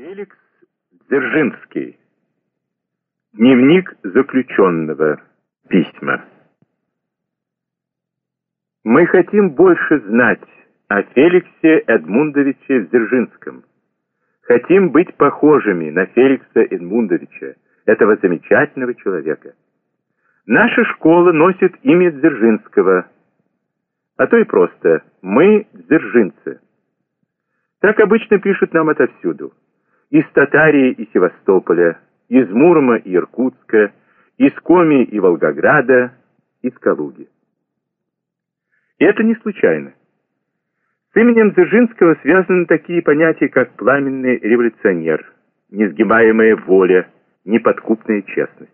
Феликс Дзержинский. Дневник заключенного. Письма. Мы хотим больше знать о Феликсе Эдмундовиче Дзержинском. Хотим быть похожими на Феликса Эдмундовича, этого замечательного человека. Наша школа носит имя Дзержинского, а то и просто «мы дзержинцы». Так обычно пишут нам отовсюду из Татарии и Севастополя, из Мурома и Иркутска, из Коми и Волгограда, из Калуги. И это не случайно. С именем Дзержинского связаны такие понятия, как пламенный революционер, несгибаемая воля, неподкупная честность.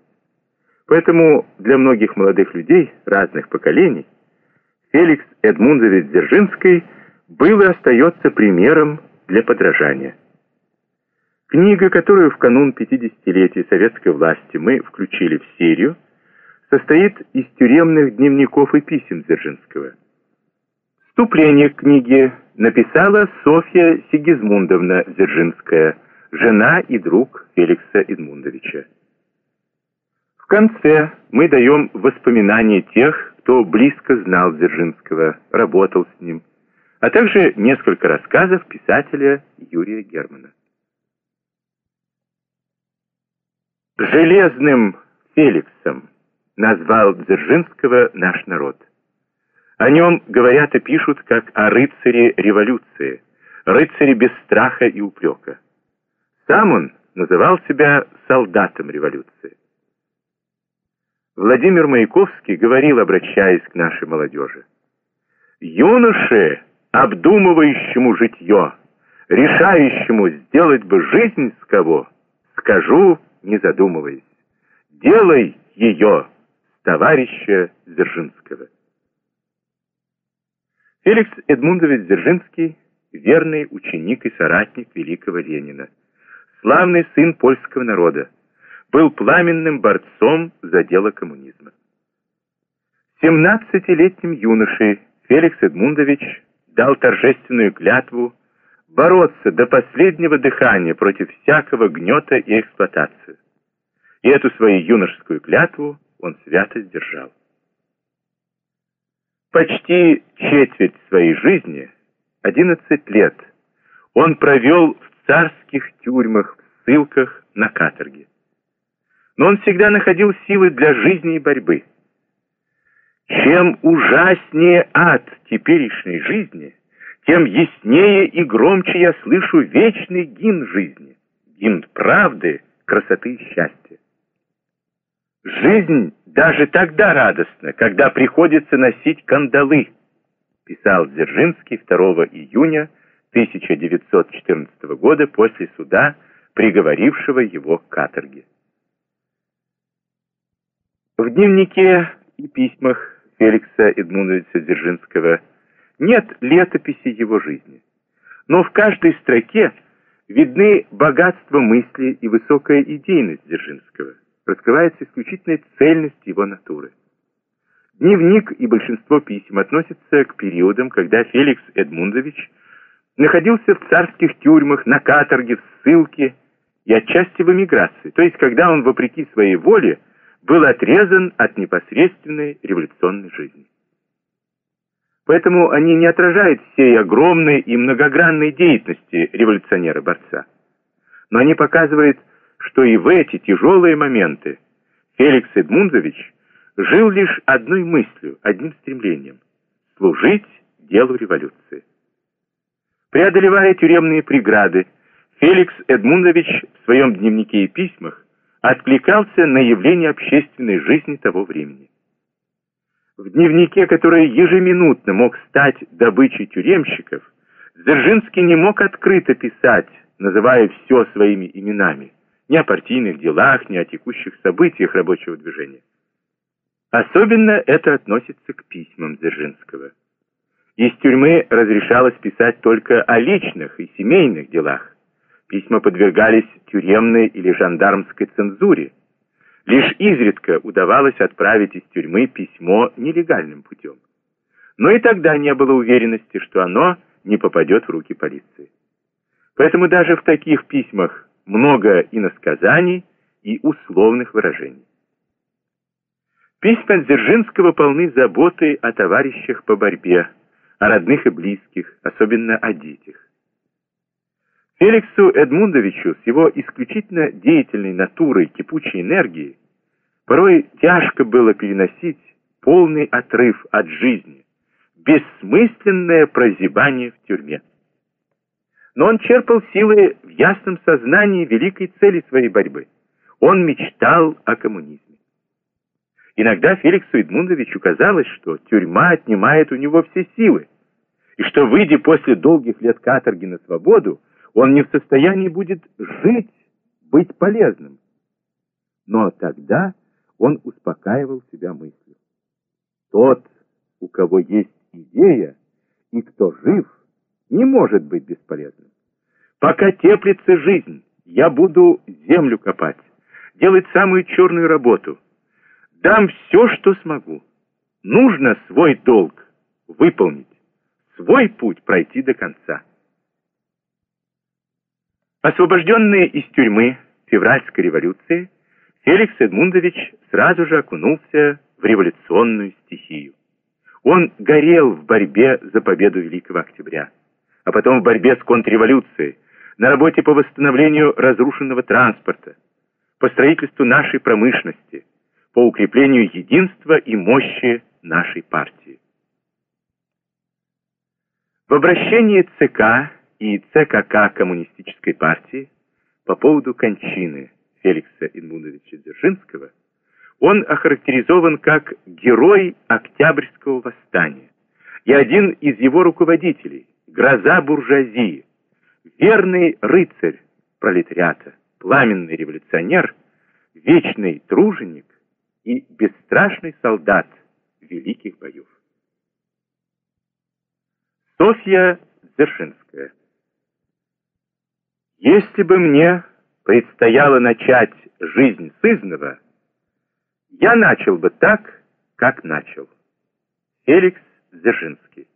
Поэтому для многих молодых людей разных поколений Феликс Эдмундович Дзержинский был и остается примером для подражания. Книга, которую в канун 50-летия советской власти мы включили в серию, состоит из тюремных дневников и писем Дзержинского. Вступление к книге написала Софья Сигизмундовна Дзержинская, жена и друг Феликса Эдмундовича. В конце мы даем воспоминания тех, кто близко знал Дзержинского, работал с ним, а также несколько рассказов писателя Юрия Германа. Железным Феликсом назвал Дзержинского наш народ. О нем говорят и пишут как о рыцаре революции, рыцаре без страха и упрека. Сам он называл себя солдатом революции. Владимир Маяковский говорил, обращаясь к нашей молодежи, «Юноше, обдумывающему житье, решающему сделать бы жизнь с кого, скажу, не задумываясь. Делай ее, товарища Дзержинского. Феликс Эдмундович Дзержинский – верный ученик и соратник великого Ленина, славный сын польского народа, был пламенным борцом за дело коммунизма. Семнадцатилетним юношей Феликс Эдмундович дал торжественную клятву бороться до последнего дыхания против всякого гнета и эксплуатации. И эту свою юношескую клятву он свято сдержал. Почти четверть своей жизни, 11 лет, он провел в царских тюрьмах, в ссылках на каторге. Но он всегда находил силы для жизни и борьбы. Чем ужаснее ад теперешней жизни – тем яснее и громче я слышу вечный гимн жизни, гимн правды, красоты и счастья. Жизнь даже тогда радостна, когда приходится носить кандалы, писал Дзержинский 2 июня 1914 года после суда, приговорившего его к каторге. В дневнике и письмах Феликса Эдмундовича Дзержинского нет летописи его жизни. Но в каждой строке видны богатство мысли и высокая идейность Дзержинского. Раскрывается исключительная цельность его натуры. Дневник и большинство писем относятся к периодам, когда Феликс Эдмундович находился в царских тюрьмах, на каторге, в ссылке и отчасти в эмиграции, то есть когда он, вопреки своей воле, был отрезан от непосредственной революционной жизни. Поэтому они не отражают всей огромной и многогранной деятельности революционера-борца. Но они показывают, что и в эти тяжелые моменты Феликс Эдмундович жил лишь одной мыслью, одним стремлением – служить делу революции. Преодолевая тюремные преграды, Феликс Эдмундович в своем дневнике и письмах откликался на явления общественной жизни того времени. В дневнике, который ежеминутно мог стать добычей тюремщиков, Дзержинский не мог открыто писать, называя все своими именами, ни о партийных делах, ни о текущих событиях рабочего движения. Особенно это относится к письмам Дзержинского. Из тюрьмы разрешалось писать только о личных и семейных делах. Письма подвергались тюремной или жандармской цензуре, Лишь изредка удавалось отправить из тюрьмы письмо нелегальным путем. Но и тогда не было уверенности, что оно не попадет в руки полиции. Поэтому даже в таких письмах много иносказаний и условных выражений. Письма Дзержинского полны заботы о товарищах по борьбе, о родных и близких, особенно о детях. Феликсу Эдмундовичу с его исключительно деятельной натурой кипучей энергии порой тяжко было переносить полный отрыв от жизни, бессмысленное прозябание в тюрьме. Но он черпал силы в ясном сознании великой цели своей борьбы. Он мечтал о коммунизме. Иногда Феликсу Эдмундовичу казалось, что тюрьма отнимает у него все силы, и что, выйдя после долгих лет каторги на свободу, он не в состоянии будет жить, быть полезным. Но тогда он успокаивал себя мыслью. Тот, у кого есть идея, и кто жив, не может быть бесполезным. Пока теплится жизнь, я буду землю копать, делать самую черную работу — Дам все, что смогу. Нужно свой долг выполнить, свой путь пройти до конца. Освобожденный из тюрьмы февральской революции, Феликс Эдмундович сразу же окунулся в революционную стихию. Он горел в борьбе за победу Великого Октября, а потом в борьбе с контрреволюцией, на работе по восстановлению разрушенного транспорта, по строительству нашей промышленности, по укреплению единства и мощи нашей партии. В обращении ЦК и ЦКК Коммунистической партии по поводу кончины Феликса Эдмундовича Дзержинского он охарактеризован как герой Октябрьского восстания и один из его руководителей, гроза буржуазии, верный рыцарь пролетариата, пламенный революционер, вечный труженик, и бесстрашный солдат великих боев. Софья Дзержинская Если бы мне предстояло начать жизнь сызнова, я начал бы так, как начал. Феликс Дзержинский